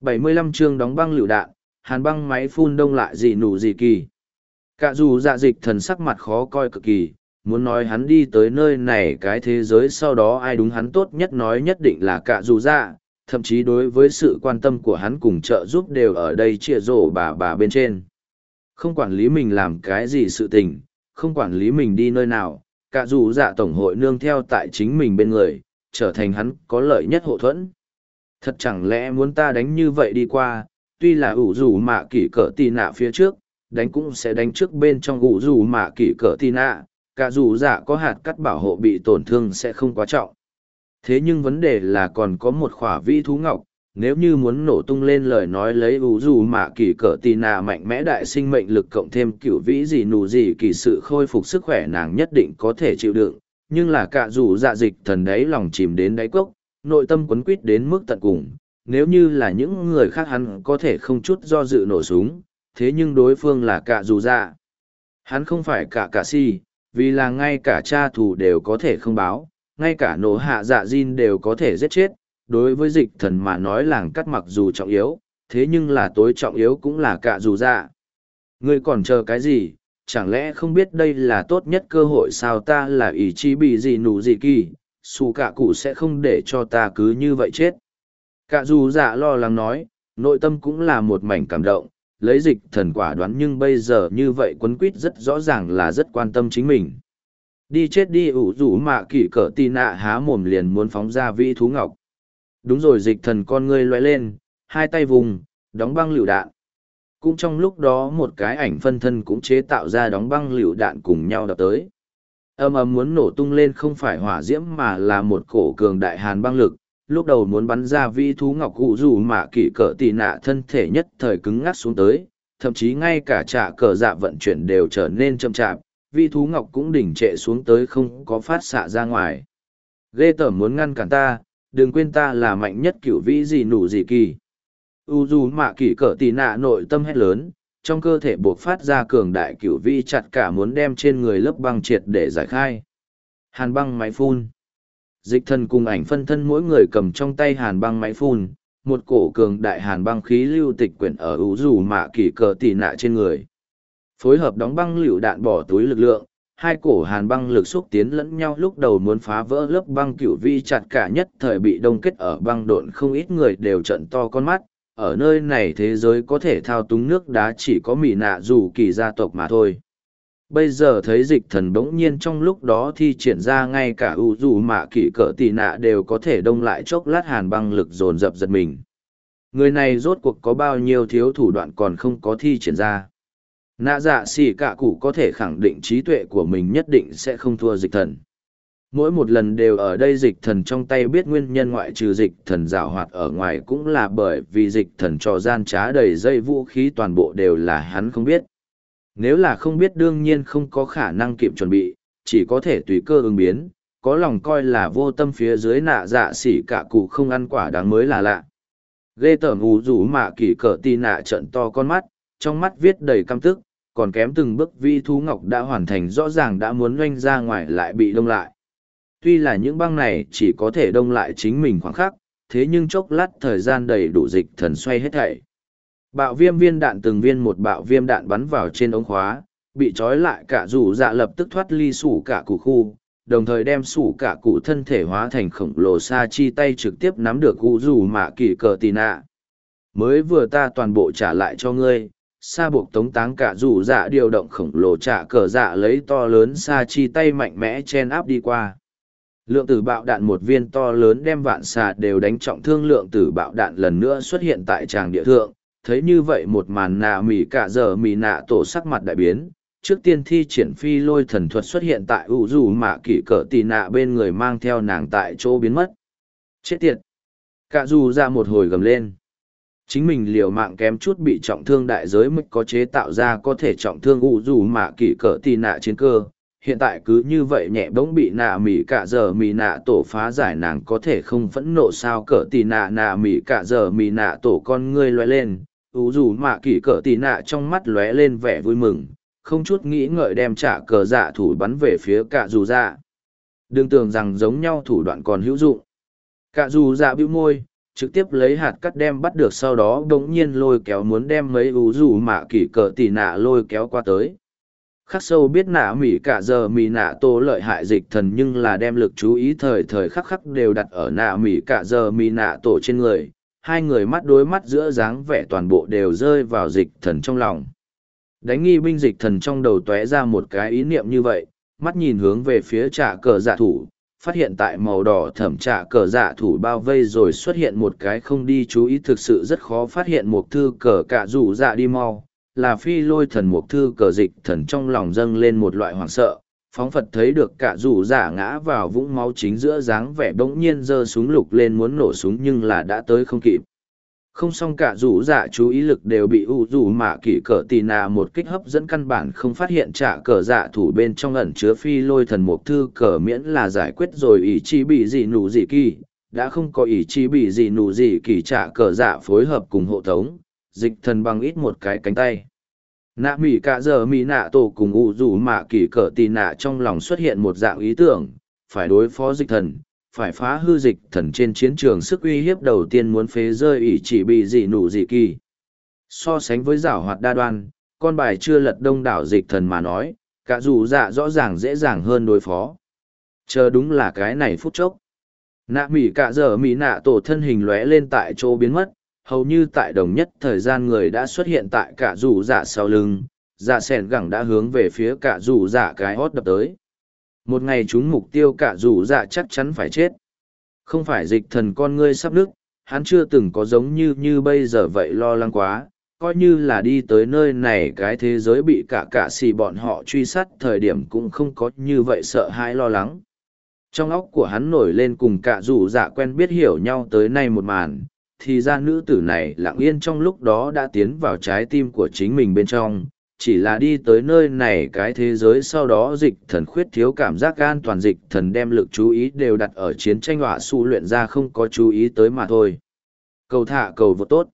75 chương đóng băng lựu đạn, hàn băng máy phun đông lại gì nụ gì kỳ. Cả dù dạ dịch thần sắc mặt khó coi cực kỳ, muốn nói hắn đi tới nơi này cái thế giới sau đó ai đúng hắn tốt nhất nói nhất định là cả dù dạ, thậm chí đối với sự quan tâm của hắn cùng trợ giúp đều ở đây chia rổ bà bà bên trên. Không quản lý mình làm cái gì sự tình, không quản lý mình đi nơi nào, cả dù dạ tổng hội nương theo tại chính mình bên người, trở thành hắn có lợi nhất hộ thuẫn. Thật chẳng lẽ muốn ta đánh như vậy đi qua, tuy là ủ rủ mạ kỷ cỡ tì nạ phía trước, đánh cũng sẽ đánh trước bên trong ủ rủ mạ kỷ cỡ tì nạ, cả dù dạ có hạt cắt bảo hộ bị tổn thương sẽ không quá trọng. Thế nhưng vấn đề là còn có một khỏa vi thú ngọc, nếu như muốn nổ tung lên lời nói lấy ủ dù mạ kỳ cỡ tì nà mạnh mẽ đại sinh mệnh lực cộng thêm cựu vĩ gì nù gì kỳ sự khôi phục sức khỏe nàng nhất định có thể chịu đựng nhưng là cả dù dạ dịch thần đấy lòng chìm đến đáy cốc nội tâm quấn quýt đến mức tận cùng nếu như là những người khác hắn có thể không chút do dự nổ súng thế nhưng đối phương là cả dù dạ. Hắn không phải cả cả si vì là ngay cả cha thù đều có thể không báo ngay cả nổ hạ dạ diên đều có thể giết chết đối với dịch thần mà nói làng cắt mặc dù trọng yếu, thế nhưng là tối trọng yếu cũng là cả dù dạ. Ngươi còn chờ cái gì, chẳng lẽ không biết đây là tốt nhất cơ hội sao ta là ý chí bị gì nụ gì kỳ, xù cả cụ sẽ không để cho ta cứ như vậy chết. Cả dù dạ lo lắng nói, nội tâm cũng là một mảnh cảm động, lấy dịch thần quả đoán nhưng bây giờ như vậy quấn quýt rất rõ ràng là rất quan tâm chính mình. Đi chết đi ủ rủ mạ kỷ cỡ tì nạ há mồm liền muốn phóng ra vĩ thú ngọc. Đúng rồi dịch thần con ngươi loay lên, hai tay vùng, đóng băng lựu đạn. Cũng trong lúc đó một cái ảnh phân thân cũng chế tạo ra đóng băng lựu đạn cùng nhau đập tới. Âm ầm muốn nổ tung lên không phải hỏa diễm mà là một cổ cường đại hàn băng lực. Lúc đầu muốn bắn ra vi thú ngọc cụ dù mà kỷ cỡ tì nạ thân thể nhất thời cứng ngắc xuống tới, thậm chí ngay cả trả cờ dạ vận chuyển đều trở nên chậm chạp, vi thú ngọc cũng đỉnh trệ xuống tới không có phát xạ ra ngoài. Ghê tởm muốn ngăn cản ta, đừng quên ta là mạnh nhất cửu vĩ gì nụ gì kỳ. U dù mạ kỷ cỡ tì nạ nội tâm hét lớn, trong cơ thể buộc phát ra cường đại cửu vi chặt cả muốn đem trên người lớp băng triệt để giải khai. Hàn băng máy phun. Dịch thần cùng ảnh phân thân mỗi người cầm trong tay hàn băng máy phun, một cổ cường đại hàn băng khí lưu tịch quyển ở ủ rủ mạ kỷ cỡ tỉ nạ trên người. Phối hợp đóng băng liều đạn bỏ túi lực lượng, hai cổ hàn băng lực xúc tiến lẫn nhau lúc đầu muốn phá vỡ lớp băng cửu vi chặt cả nhất thời bị đông kết ở băng độn không ít người đều trận to con mắt ở nơi này thế giới có thể thao túng nước đá chỉ có mỹ nạ dù kỳ gia tộc mà thôi. Bây giờ thấy dịch thần bỗng nhiên trong lúc đó thi triển ra ngay cả ưu dù mạ kỷ cỡ tị nạ đều có thể đông lại chốc lát hàn băng lực dồn dập giật mình. Người này rốt cuộc có bao nhiêu thiếu thủ đoạn còn không có thi triển ra. Nạ dạ xỉ cả cụ có thể khẳng định trí tuệ của mình nhất định sẽ không thua dịch thần mỗi một lần đều ở đây dịch thần trong tay biết nguyên nhân ngoại trừ dịch thần giảo hoạt ở ngoài cũng là bởi vì dịch thần trò gian trá đầy dây vũ khí toàn bộ đều là hắn không biết nếu là không biết đương nhiên không có khả năng kịp chuẩn bị, chỉ có thể tùy cơ ứng biến, có lòng coi là vô tâm phía dưới nạ dạ xỉ cả cụ không ăn quả đáng mới là lạ ghê tởm ù rủ mạ kỳ cỡ tì nạ trận to con mắt, trong mắt viết đầy căm tức, còn kém từng bước vi thú ngọc đã hoàn thành rõ ràng đã muốn doanh ra ngoài lại bị đông lại. Tuy là những băng này chỉ có thể đông lại chính mình khoảng khắc, thế nhưng chốc lát thời gian đầy đủ dịch thần xoay hết thảy. Bạo viêm viên đạn từng viên một bạo viêm đạn bắn vào trên ống khóa, bị trói lại cả rủ dạ lập tức thoát ly sủ cả cụ khu, đồng thời đem sủ cả cụ thân thể hóa thành khổng lồ sa chi tay trực tiếp nắm được cụ rủ mạ kỳ cờ tì nạ. Mới vừa ta toàn bộ trả lại cho ngươi, sa buộc tống táng cả rủ dạ điều động khổng lồ trả cờ dạ lấy to lớn sa chi tay mạnh mẽ chen áp đi qua lượng tử bạo đạn một viên to lớn đem vạn xà đều đánh trọng thương lượng tử bạo đạn lần nữa xuất hiện tại tràng địa thượng. Thấy như vậy một màn nạ mỉ cả giờ mỉ nạ tổ sắc mặt đại biến. Trước tiên thi triển phi lôi thần thuật xuất hiện tại ủ dù mạ kỷ cỡ tì nạ bên người mang theo nàng tại chỗ biến mất. Chết tiệt! Cả dù ra một hồi gầm lên. Chính mình liều mạng kém chút bị trọng thương đại giới mới có chế tạo ra có thể trọng thương ủ dù mạ kỷ cỡ tì nạ chiến cơ hiện tại cứ như vậy nhẹ bỗng bị nạ mỉ cả giờ mỉ nạ tổ phá giải nàng có thể không phẫn nộ sao cỡ tì nạ nạ mỉ cả giờ mỉ nạ tổ con ngươi loay lên, ú dù mạ kỷ cỡ tì nạ trong mắt lóe lên vẻ vui mừng, không chút nghĩ ngợi đem trả cờ dạ thủ bắn về phía cả dù dạ. Đừng tưởng rằng giống nhau thủ đoạn còn hữu dụng. Cả dù dạ bĩu môi, trực tiếp lấy hạt cắt đem bắt được sau đó đ ỗ n g nhiên lôi kéo muốn đem mấy ú dù mạ kỷ cờ tì nạ lôi kéo qua tới khắc sâu biết nạ mỉ cả giờ mỉ nạ tô lợi hại dịch thần nhưng là đem lực chú ý thời thời khắc khắc đều đặt ở nạ mỉ cả giờ mỉ nạ tổ trên người. Hai người mắt đối mắt giữa dáng vẻ toàn bộ đều rơi vào dịch thần trong lòng. Đánh nghi binh dịch thần trong đầu tóe ra một cái ý niệm như vậy, mắt nhìn hướng về phía trạ cờ dạ thủ, phát hiện tại màu đỏ thẩm trạ cờ dạ thủ bao vây rồi xuất hiện một cái không đi chú ý thực sự rất khó phát hiện một thư cờ cạ rủ dạ đi mau là phi lôi thần một thư cờ dịch thần trong lòng dâng lên một loại hoảng sợ, phóng phật thấy được cả rủ dạ ngã vào vũng máu chính giữa dáng vẻ bỗng nhiên giơ súng lục lên muốn nổ súng nhưng là đã tới không kịp. Không xong cả rủ dạ chú ý lực đều bị u rủ mạ kỷ cờ tì nà một kích hấp dẫn căn bản không phát hiện trả cờ dạ thủ bên trong ẩn chứa phi lôi thần mục thư cờ miễn là giải quyết rồi ý chí bị gì nụ gì kỳ, đã không có ý chí bị gì nụ gì kỳ trả cờ dạ phối hợp cùng hộ tống dịch thần bằng ít một cái cánh tay nạ mỹ cả giờ mỹ nạ tổ cùng u rủ mạ kỷ cỡ tì nạ trong lòng xuất hiện một dạng ý tưởng phải đối phó dịch thần phải phá hư dịch thần trên chiến trường sức uy hiếp đầu tiên muốn phế rơi ỷ chỉ bị dị nụ dị kỳ. So sánh với giảo hoạt đa đoan, con bài chưa lật đông đảo dịch thần mà nói, cả dù dạ rõ ràng dễ dàng hơn đối phó. Chờ đúng là cái này phút chốc. Nạ mỉ cả giờ mỉ nạ tổ thân hình lóe lên tại chỗ biến mất, hầu như tại đồng nhất thời gian người đã xuất hiện tại cả rủ dạ sau lưng, dạ sẻn gẳng đã hướng về phía cả rủ dạ cái hót đập tới. Một ngày chúng mục tiêu cả rủ dạ chắc chắn phải chết. Không phải dịch thần con ngươi sắp nước hắn chưa từng có giống như như bây giờ vậy lo lắng quá coi như là đi tới nơi này cái thế giới bị cả cả xì bọn họ truy sát thời điểm cũng không có như vậy sợ hãi lo lắng. Trong óc của hắn nổi lên cùng cả rủ dạ quen biết hiểu nhau tới nay một màn thì ra nữ tử này lặng yên trong lúc đó đã tiến vào trái tim của chính mình bên trong, chỉ là đi tới nơi này cái thế giới sau đó dịch thần khuyết thiếu cảm giác an toàn dịch thần đem lực chú ý đều đặt ở chiến tranh họa su luyện ra không có chú ý tới mà thôi. Cầu thả cầu vô tốt.